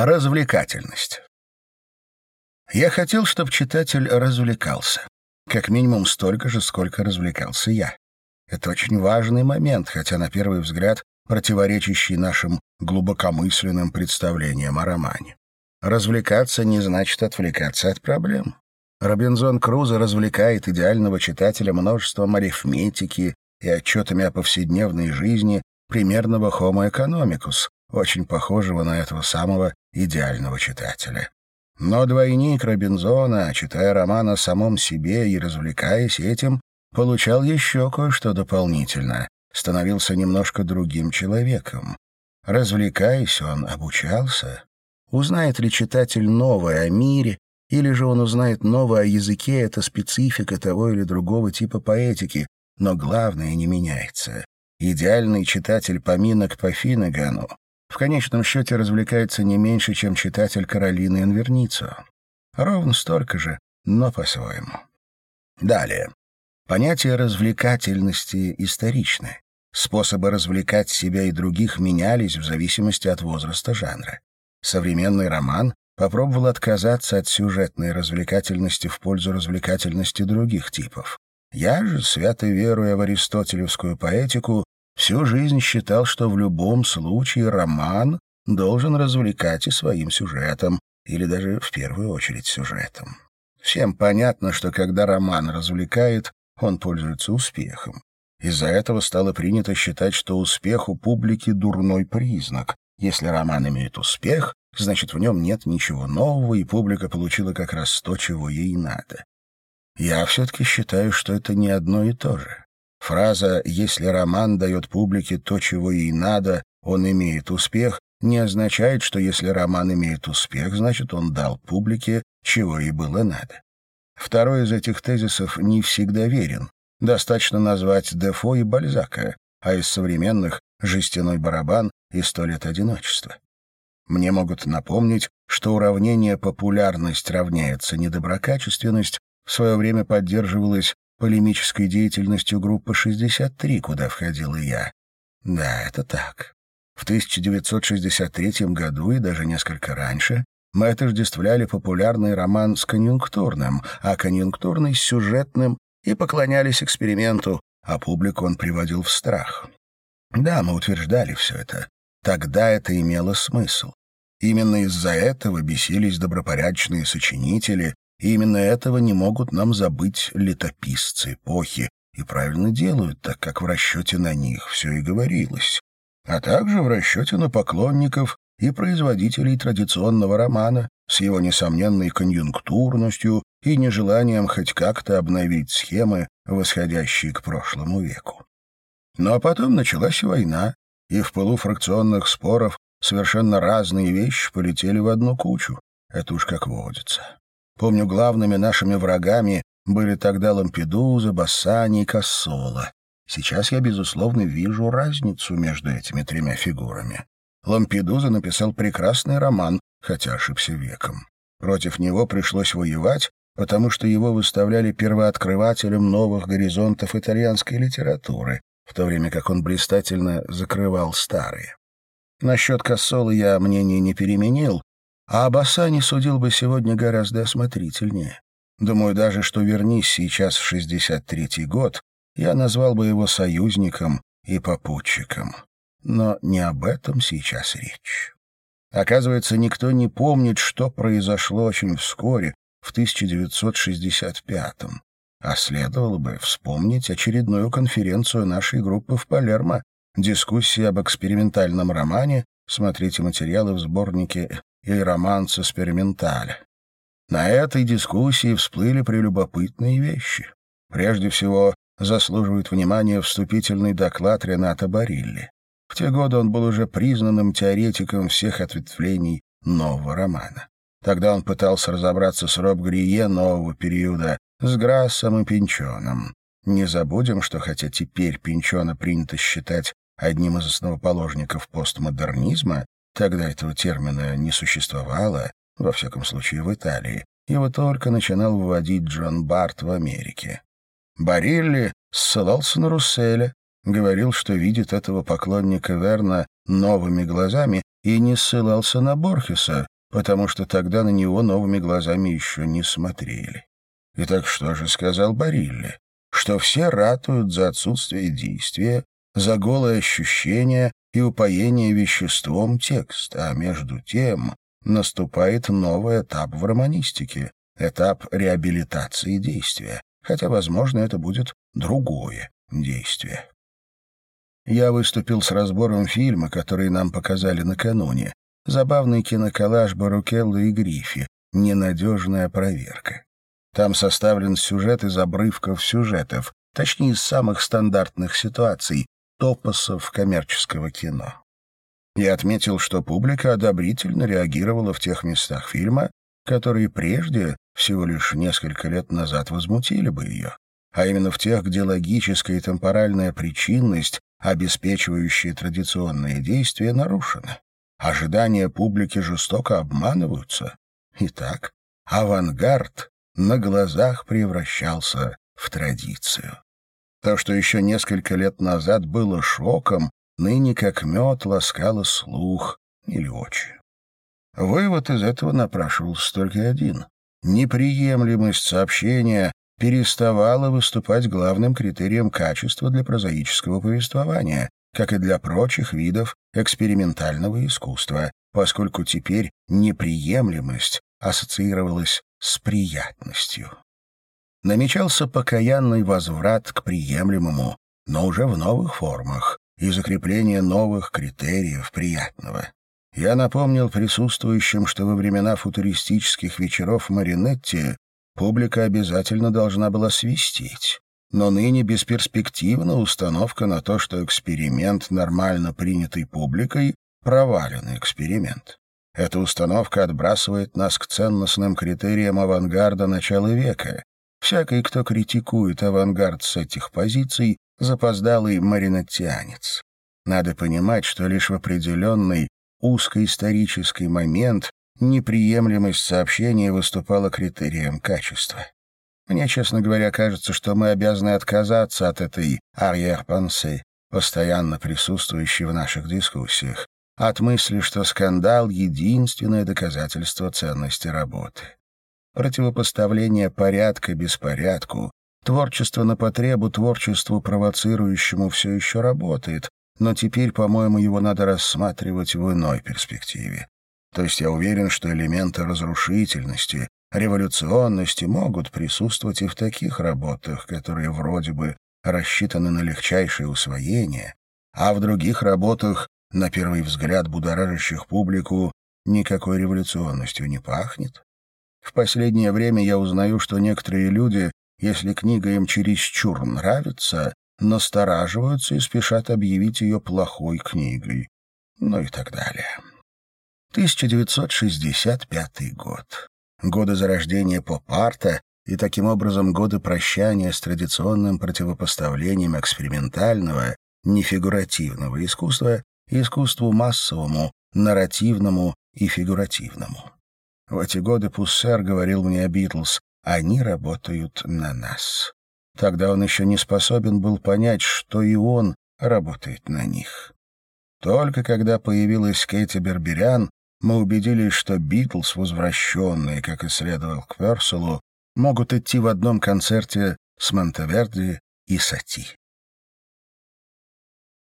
Развлекательность. Я хотел, чтобы читатель развлекался. Как минимум столько же, сколько развлекался я. Это очень важный момент, хотя на первый взгляд противоречащий нашим глубокомысленным представлениям о романе. Развлекаться не значит отвлекаться от проблем. Робинзон Крузо развлекает идеального читателя множеством арифметики и отчетами о повседневной жизни примерного Homo economicus, очень похожего на этого самого идеального читателя. Но двойник Робинзона, читая роман о самом себе и развлекаясь этим, получал еще кое-что дополнительное, становился немножко другим человеком. Развлекаясь, он обучался. Узнает ли читатель новое о мире, или же он узнает новое о языке, это специфика того или другого типа поэтики, но главное не меняется. Идеальный читатель поминок по Финneгану в конечном счете развлекается не меньше, чем читатель Каролины Инверницо. Ровно столько же, но по-своему. Далее. Понятие развлекательности историчны. Способы развлекать себя и других менялись в зависимости от возраста жанра. Современный роман попробовал отказаться от сюжетной развлекательности в пользу развлекательности других типов. Я же, свято веруя в аристотелевскую поэтику, всю жизнь считал, что в любом случае роман должен развлекать и своим сюжетом, или даже в первую очередь сюжетом. Всем понятно, что когда роман развлекает, он пользуется успехом. Из-за этого стало принято считать, что успех у публики — дурной признак. Если роман имеет успех, значит, в нем нет ничего нового, и публика получила как раз то, чего ей надо. Я все-таки считаю, что это не одно и то же. Фраза «если роман дает публике то, чего ей надо, он имеет успех» не означает, что если роман имеет успех, значит, он дал публике, чего ей было надо. Второй из этих тезисов не всегда верен. Достаточно назвать Дефо и Бальзака, а из современных — «Жестяной барабан» и «Сто лет одиночества». Мне могут напомнить, что уравнение «популярность равняется недоброкачественность» в свое время поддерживалось полемической деятельностью группы «63», куда входил и я. Да, это так. В 1963 году и даже несколько раньше мы отождествляли популярный роман с конъюнктурным, а конъюнктурный — с сюжетным, и поклонялись эксперименту, а публику он приводил в страх. Да, мы утверждали все это. Тогда это имело смысл. Именно из-за этого бесились добропорядочные сочинители, и именно этого не могут нам забыть летописцы эпохи, и правильно делают, так как в расчете на них все и говорилось. А также в расчете на поклонников и производителей традиционного романа с его несомненной конъюнктурностью и нежеланием хоть как-то обновить схемы, восходящие к прошлому веку. Ну, а потом началась война, и в пылу фракционных споров совершенно разные вещи полетели в одну кучу. Это уж как водится. Помню, главными нашими врагами были тогда Лампедуза, Бассани и Кассола. Сейчас я, безусловно, вижу разницу между этими тремя фигурами. Лампедуза написал прекрасный роман, хотя ошибся веком. Против него пришлось воевать, потому что его выставляли первооткрывателем новых горизонтов итальянской литературы, в то время как он блистательно закрывал старые. Насчет Кассолы я мнение не переменил, а об Асане судил бы сегодня гораздо осмотрительнее. Думаю даже, что вернись сейчас в 63-й год, я назвал бы его союзником и попутчиком. Но не об этом сейчас речь. Оказывается, никто не помнит, что произошло очень вскоре, в 1965-м. А следовало бы вспомнить очередную конференцию нашей группы в Палермо, дискуссии об экспериментальном романе, смотрите материалы в сборнике или роман Сосперименталя. На этой дискуссии всплыли прелюбопытные вещи. Прежде всего, заслуживает внимания вступительный доклад Рената Барилли. В те годы он был уже признанным теоретиком всех ответвлений нового романа. Тогда он пытался разобраться с Роб Грие нового периода, с Грассом и Пинчоном. Не забудем, что хотя теперь Пинчона принято считать одним из основоположников постмодернизма, Тогда этого термина не существовало, во всяком случае в Италии. Его только начинал вводить Джон Барт в Америке. Барилли ссылался на Русселя, говорил, что видит этого поклонника Верна новыми глазами и не ссылался на Борхеса, потому что тогда на него новыми глазами еще не смотрели. Итак, что же сказал Барилли? Что все ратуют за отсутствие действия, за голое ощущение и упоение веществом текста, а между тем наступает новый этап в романистике, этап реабилитации действия, хотя, возможно, это будет другое действие. Я выступил с разбором фильма, который нам показали накануне. Забавный киноколлаж Барукелла и Гриффи «Ненадежная проверка». Там составлен сюжет из обрывков сюжетов, точнее, из самых стандартных ситуаций, топосов коммерческого кино. Я отметил, что публика одобрительно реагировала в тех местах фильма, которые прежде, всего лишь несколько лет назад, возмутили бы ее, а именно в тех, где логическая и темпоральная причинность, обеспечивающие традиционные действия, нарушена. Ожидания публики жестоко обманываются. Итак, авангард на глазах превращался в традицию. То, что еще несколько лет назад было шоком, ныне как мед ласкало слух или очи. Вывод из этого напрашивался только один. Неприемлемость сообщения переставала выступать главным критерием качества для прозаического повествования, как и для прочих видов экспериментального искусства, поскольку теперь неприемлемость ассоциировалась с приятностью. Намечался покаянный возврат к приемлемому, но уже в новых формах и закрепление новых критериев приятного. Я напомнил присутствующим, что во времена футуристических вечеров Маринетти публика обязательно должна была свистеть. Но ныне бесперспективна установка на то, что эксперимент, нормально принятый публикой, проваленный эксперимент. Эта установка отбрасывает нас к ценностным критериям авангарда начала века. Всякий, кто критикует авангард с этих позиций, запоздалый маринеттианец. Надо понимать, что лишь в определенный узкоисторический момент неприемлемость сообщения выступала критерием качества. Мне, честно говоря, кажется, что мы обязаны отказаться от этой арьер-пансе, постоянно присутствующей в наших дискуссиях, от мысли, что скандал — единственное доказательство ценности работы. Противопоставление порядка беспорядку, творчество на потребу творчеству провоцирующему все еще работает, но теперь, по-моему, его надо рассматривать в иной перспективе. То есть я уверен, что элементы разрушительности, революционности могут присутствовать и в таких работах, которые вроде бы рассчитаны на легчайшее усвоение, а в других работах, на первый взгляд будоражащих публику, никакой революционностью не пахнет. В последнее время я узнаю, что некоторые люди, если книга им чересчур нравится, настораживаются и спешат объявить ее плохой книгой, ну и так далее. 1965 год. Годы зарождения поп-арта и таким образом годы прощания с традиционным противопоставлением экспериментального, нефигуративного искусства искусству массовому, нарративному и фигуративному. В эти годы Пуссер говорил мне о Битлз «Они работают на нас». Тогда он еще не способен был понять, что и он работает на них. Только когда появилась Кэти Берберян, мы убедились, что Битлз, возвращенные, как и следовал к Перселу, могут идти в одном концерте с Монтеверди и Сати.